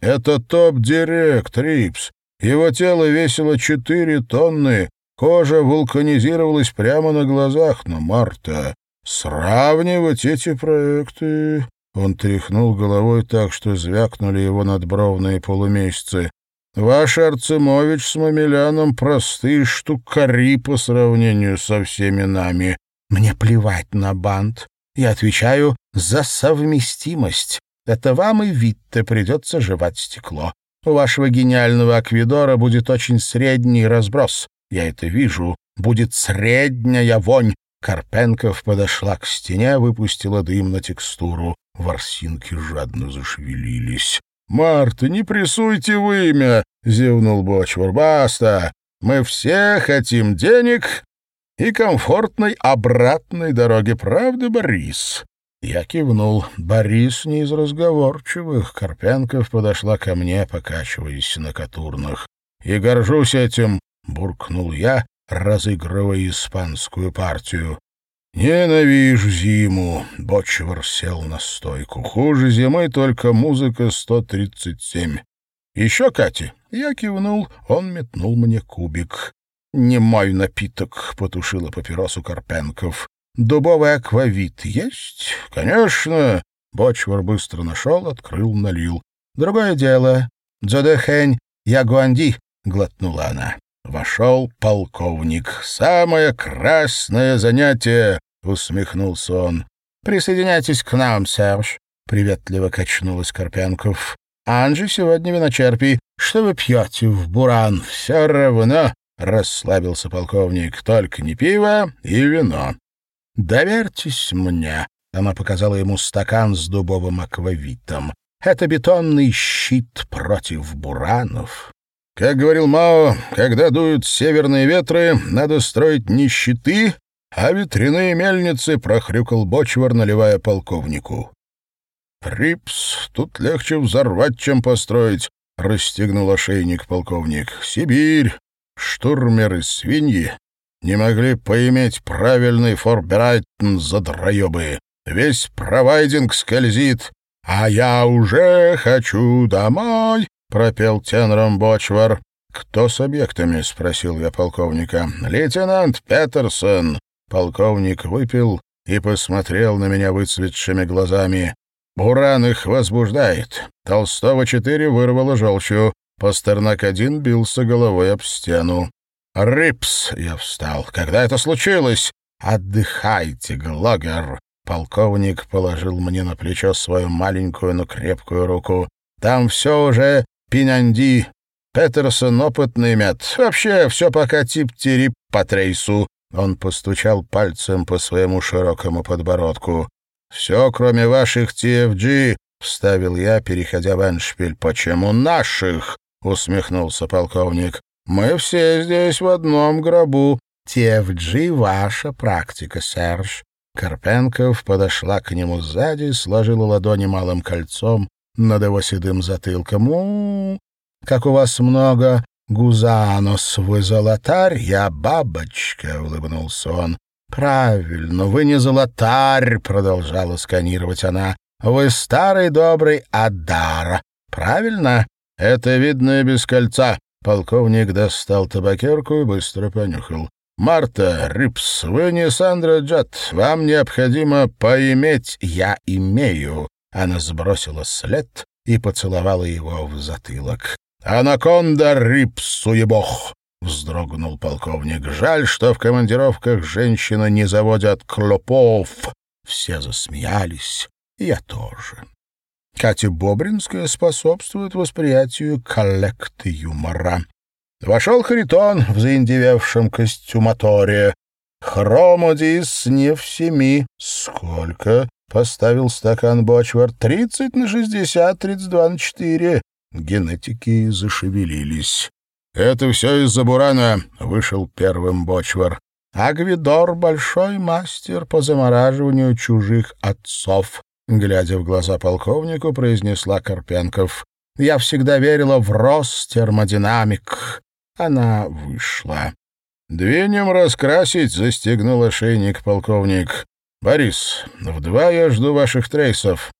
Это top-direct, Рипс. Его тело весило четыре тонны, кожа вулканизировалась прямо на глазах, но Марта... Сравнивать эти проекты... Он тряхнул головой так, что звякнули его надбровные полумесяцы. «Ваш Арцимович с Мамеляном простые штукари по сравнению со всеми нами. Мне плевать на банд. Я отвечаю за совместимость. Это вам и Витте придется жевать стекло. У вашего гениального акведора будет очень средний разброс. Я это вижу. Будет средняя вонь. Карпенков подошла к стене, выпустила дым на текстуру. Ворсинки жадно зашевелились. «Марта, не прессуйте вымя!» — зевнул Бочвар. «Баста! Мы все хотим денег и комфортной обратной дороги, правда, Борис?» Я кивнул. Борис не из разговорчивых. Карпенков подошла ко мне, покачиваясь на катурнах. «И горжусь этим», — буркнул я, разыгрывая испанскую партию. «Ненавижу зиму», — Бочвар сел на стойку. «Хуже зимы только музыка 137». «Еще, Катя?» Я кивнул, он метнул мне кубик. «Не мой напиток», — потушила папиросу Карпенков. «Дубовый аквавит есть?» «Конечно». Бочвар быстро нашел, открыл, налил. «Другое дело. Дзодэхэнь Ягуанди», — глотнула она. Вошел полковник. «Самое красное занятие!» — усмехнулся он. «Присоединяйтесь к нам, Серж», — приветливо качнулась Карпенков. «Анжи сегодня виночерпий. Что вы пьете в буран? Все равно — расслабился полковник. — Только не пиво и вино. — Доверьтесь мне, — она показала ему стакан с дубовым аквавитом. — Это бетонный щит против буранов. Как говорил Мао, когда дуют северные ветры, надо строить не щиты, а ветряные мельницы, — прохрюкал Бочвар, наливая полковнику. Рипс, тут легче взорвать, чем построить, — расстегнул ошейник полковник. Сибирь, штурмеры свиньи не могли поиметь правильный форберайтен за дроебы. Весь провайдинг скользит, а я уже хочу домой, — пропел тенором Бочвар. «Кто с объектами?» — спросил я полковника. «Лейтенант Петерсон». Полковник выпил и посмотрел на меня выцветшими глазами. Буран их возбуждает. Толстого-4 вырвало желчью. Пастернак-1 бился головой об стену. «Рипс!» — я встал. «Когда это случилось?» «Отдыхайте, Глогер!» Полковник положил мне на плечо свою маленькую, но крепкую руку. «Там все уже пинянди. Петерсон опытный мед. Вообще все пока тип-тирип по трейсу». Он постучал пальцем по своему широкому подбородку. «Все, кроме ваших TFG», — вставил я, переходя в Эншпиль. «Почему наших?» — усмехнулся полковник. «Мы все здесь в одном гробу. TFG — ваша практика, Серж». Карпенков подошла к нему сзади, сложила ладони малым кольцом над его седым затылком. «У, как у вас много гузанос, вы золотарь, я бабочка», — улыбнулся он. «Правильно, вы не золотарь», — продолжала сканировать она. «Вы старый добрый Адара. Правильно? Это видно и без кольца». Полковник достал табакерку и быстро понюхал. «Марта, Рипс, вы не Сандра Джет. Вам необходимо поиметь «я имею». Она сбросила след и поцеловала его в затылок. «Анаконда, Рипс, уебох! — вздрогнул полковник. «Жаль, что в командировках женщины не заводят клопов». Все засмеялись, я тоже. Катя Бобринская способствует восприятию коллекты юмора. Вошел Харитон в заиндевевшем костюматоре. Хромодис не в семи. Сколько? Поставил стакан Бочвар. Тридцать на шестьдесят, тридцать два на четыре. Генетики зашевелились. «Это все из-за Бурана», — вышел первым Бочвар. «Агвидор — большой мастер по замораживанию чужих отцов», — глядя в глаза полковнику, произнесла Карпенков. «Я всегда верила в рост термодинамик». Она вышла. «Двинем раскрасить», — застегнул ошейник полковник. «Борис, в два я жду ваших трейсов».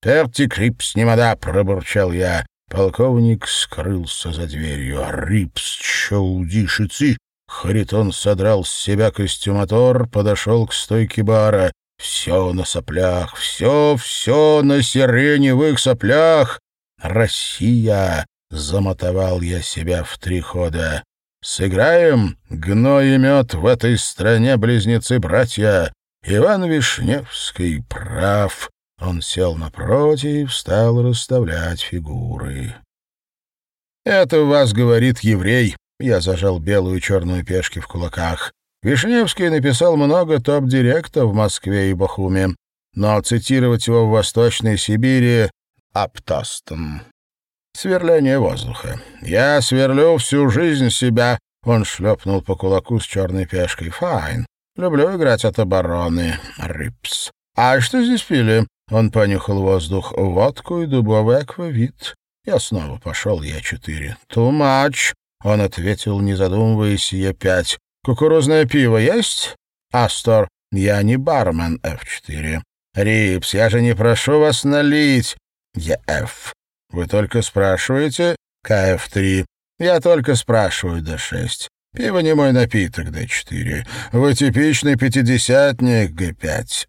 «Перти крипс немада», — пробурчал я. Полковник скрылся за дверью. «Рипс, чаудишицы!» Харитон содрал с себя костюмотор, подошел к стойке бара. «Все на соплях, все, все на сиреневых соплях!» «Россия!» — замотовал я себя в три хода. «Сыграем гной и мед в этой стране, близнецы-братья!» Иван Вишневский прав. Он сел напротив, стал расставлять фигуры. «Это вас говорит еврей», — я зажал белую и черную пешки в кулаках. Вишневский написал много топ-директа в Москве и Бахуме, но цитировать его в Восточной Сибири — аптостом. Сверление воздуха. «Я сверлю всю жизнь себя», — он шлепнул по кулаку с черной пешкой. «Файн. Люблю играть от обороны. Рипс. А что здесь пили? Он понюхал воздух, водку и дубовый аквавит. Я снова пошел Е4. «Too much!» — он ответил, не задумываясь, Е5. «Кукурузное пиво есть?» «Астор, я не бармен F4. Рипс, я же не прошу вас налить!» «ЕФ. Вы только спрашиваете?» «КФ3. Я только спрашиваю Д6. Пиво не мой напиток, Д4. Вы типичный пятидесятник, Г5.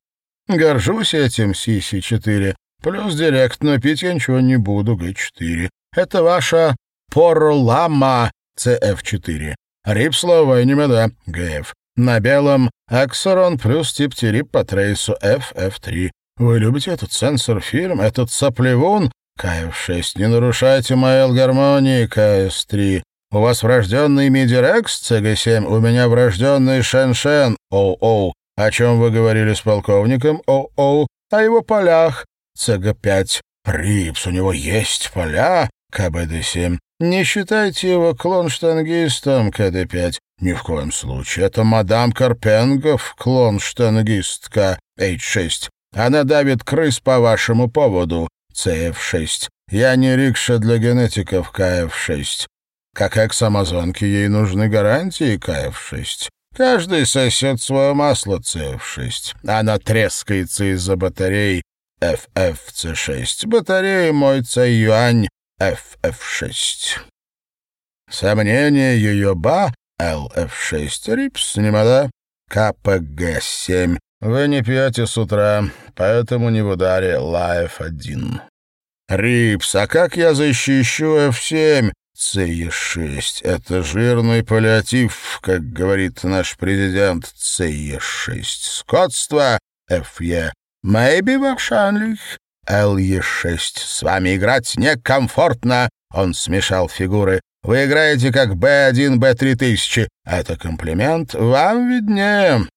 Горжусь этим, Сиси-4. Плюс директ, но пить я ничего не буду, Г4. Это ваша Поролама, ЦФ4. Рип-слово, немеда, ГФ. На белом Аксорон плюс тип тирип по трейсу FF3. Вы любите этот сенсор-фильм, этот соплевун? КФ6. Не нарушайте моей гармонии, КС3. У вас врожденный Мидирекс, ЦГ7, у меня врожденный Шен-Шен, оу-оу. О чем вы говорили с полковником? О-о, о его полях. ЦГ-5. Рипс, у него есть поля? КБД-7. Не считайте его клон-штангистом, КД-5. Ни в коем случае. Это мадам Карпенгов, клон-штангистка, H6. Она давит крыс по вашему поводу, CF6. Я не рикша для генетиков КФ-6. Как экс-амазонке ей нужны гарантии КФ-6. Каждый сосет свое масло CF6. Она трескается из-за батарей FFC6. Батареи мой Цаюань FF6. Сомнение ее ба LF6. Рипс немала КПГ-7. Вы не пьете с утра, поэтому не в ударе Лайф-1. Рипс, а как я защищу F7? ЦЕ-6. Это жирный паллиатив, как говорит наш президент ЦЕ-6. Скотство ФЕ. Maybe wahrscheinlich. ЛЕ-6. С вами играть некомфортно. Он смешал фигуры. Вы играете как Б1, Б3000. Это комплимент. Вам виднее.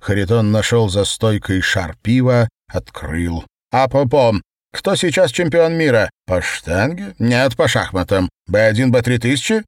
Харитон нашел за стойкой шар пива, открыл. А попом. Кто сейчас чемпион мира? По штанге? Нет, по шахматам. Б1, Б3000?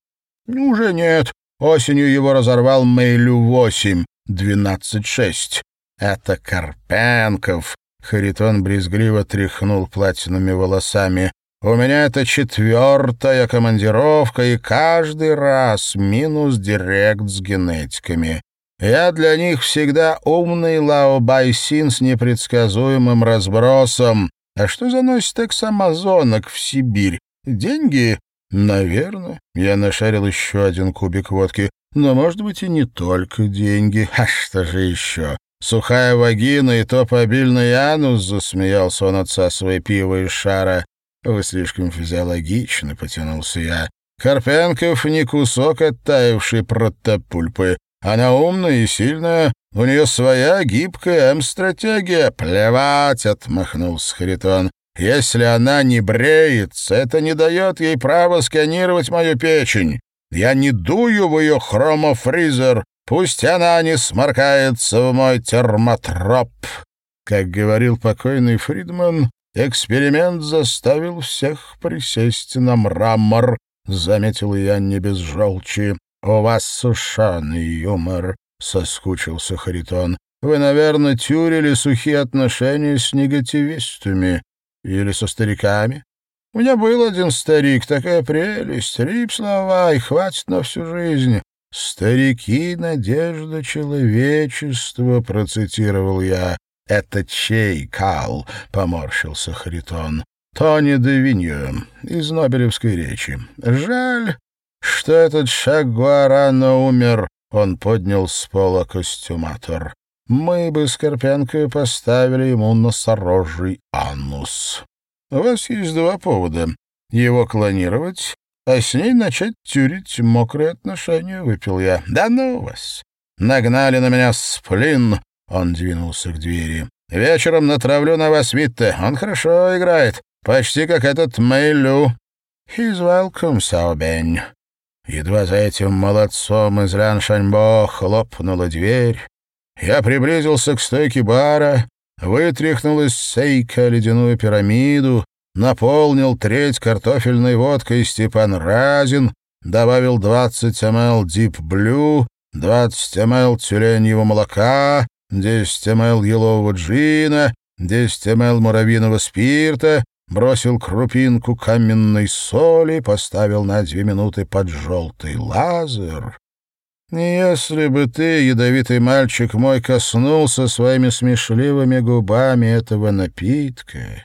Уже нет. Осенью его разорвал Мейлю-8, 12-6. Это Карпенков. Харитон брезгливо тряхнул платиновыми волосами. У меня это четвертая командировка, и каждый раз минус директ с генетиками. Я для них всегда умный Лао Байсин с непредсказуемым разбросом. А что заносит экс-амазонок в Сибирь? Деньги? Наверное. Я нашарил еще один кубик водки. Но, может быть, и не только деньги. А что же еще? Сухая вагина и топ обильный анус, засмеялся он, отсасывая пиво из шара. «Вы слишком физиологично», — потянулся я. «Карпенков не кусок оттаившей протопульпы. Она умная и сильная, у нее своя гибкая М-стратегия». «Плевать», — отмахнулся Харитон. «Если она не бреется, это не дает ей права сканировать мою печень. Я не дую в ее хромофризер. Пусть она не сморкается в мой термотроп». Как говорил покойный Фридман, Эксперимент заставил всех присесть на мрамор, — заметил я не без желчи. — У вас сушаный юмор, — соскучился Харитон. — Вы, наверное, тюрили сухие отношения с негативистами или со стариками? У меня был один старик, такая прелесть, рип слова, и хватит на всю жизнь. «Старики — надежда человечества», — процитировал я. «Это чей, Кал?» — поморщился Харитон. «Тони де Виньо из Нобелевской речи. Жаль, что этот Шагуарано умер». Он поднял с пола костюматор. «Мы бы с Карпенко поставили ему носорожий анус. У вас есть два повода. Его клонировать, а с ней начать тюрить мокрые отношения», — выпил я. «Да ну вас! Нагнали на меня сплин, он двинулся к двери. «Вечером натравлю на вас Витте. Он хорошо играет. Почти как этот Мэйлю». «He's welcome, Саобень». Едва за этим молодцом из Ляншаньбо хлопнула дверь. Я приблизился к стойке бара, вытряхнул из сейка ледяную пирамиду, наполнил треть картофельной водкой Степан Разин, добавил 20 мл Deep Blue, 20 мл тюленьего молока, 10 мл елового джина, 10 мл муравьиного спирта, бросил крупинку каменной соли, поставил на две минуты под желтый лазер. Если бы ты, ядовитый мальчик мой, коснулся своими смешливыми губами этого напитка,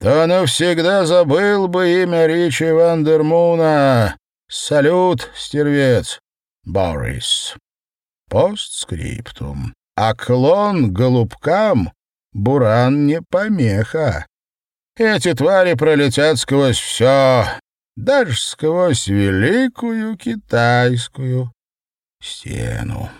то навсегда забыл бы имя Ричи Вандермуна. Салют, стервец, Борис. Постскриптум. А клон голубкам буран не помеха. Эти твари пролетят сквозь все, даже сквозь великую китайскую стену.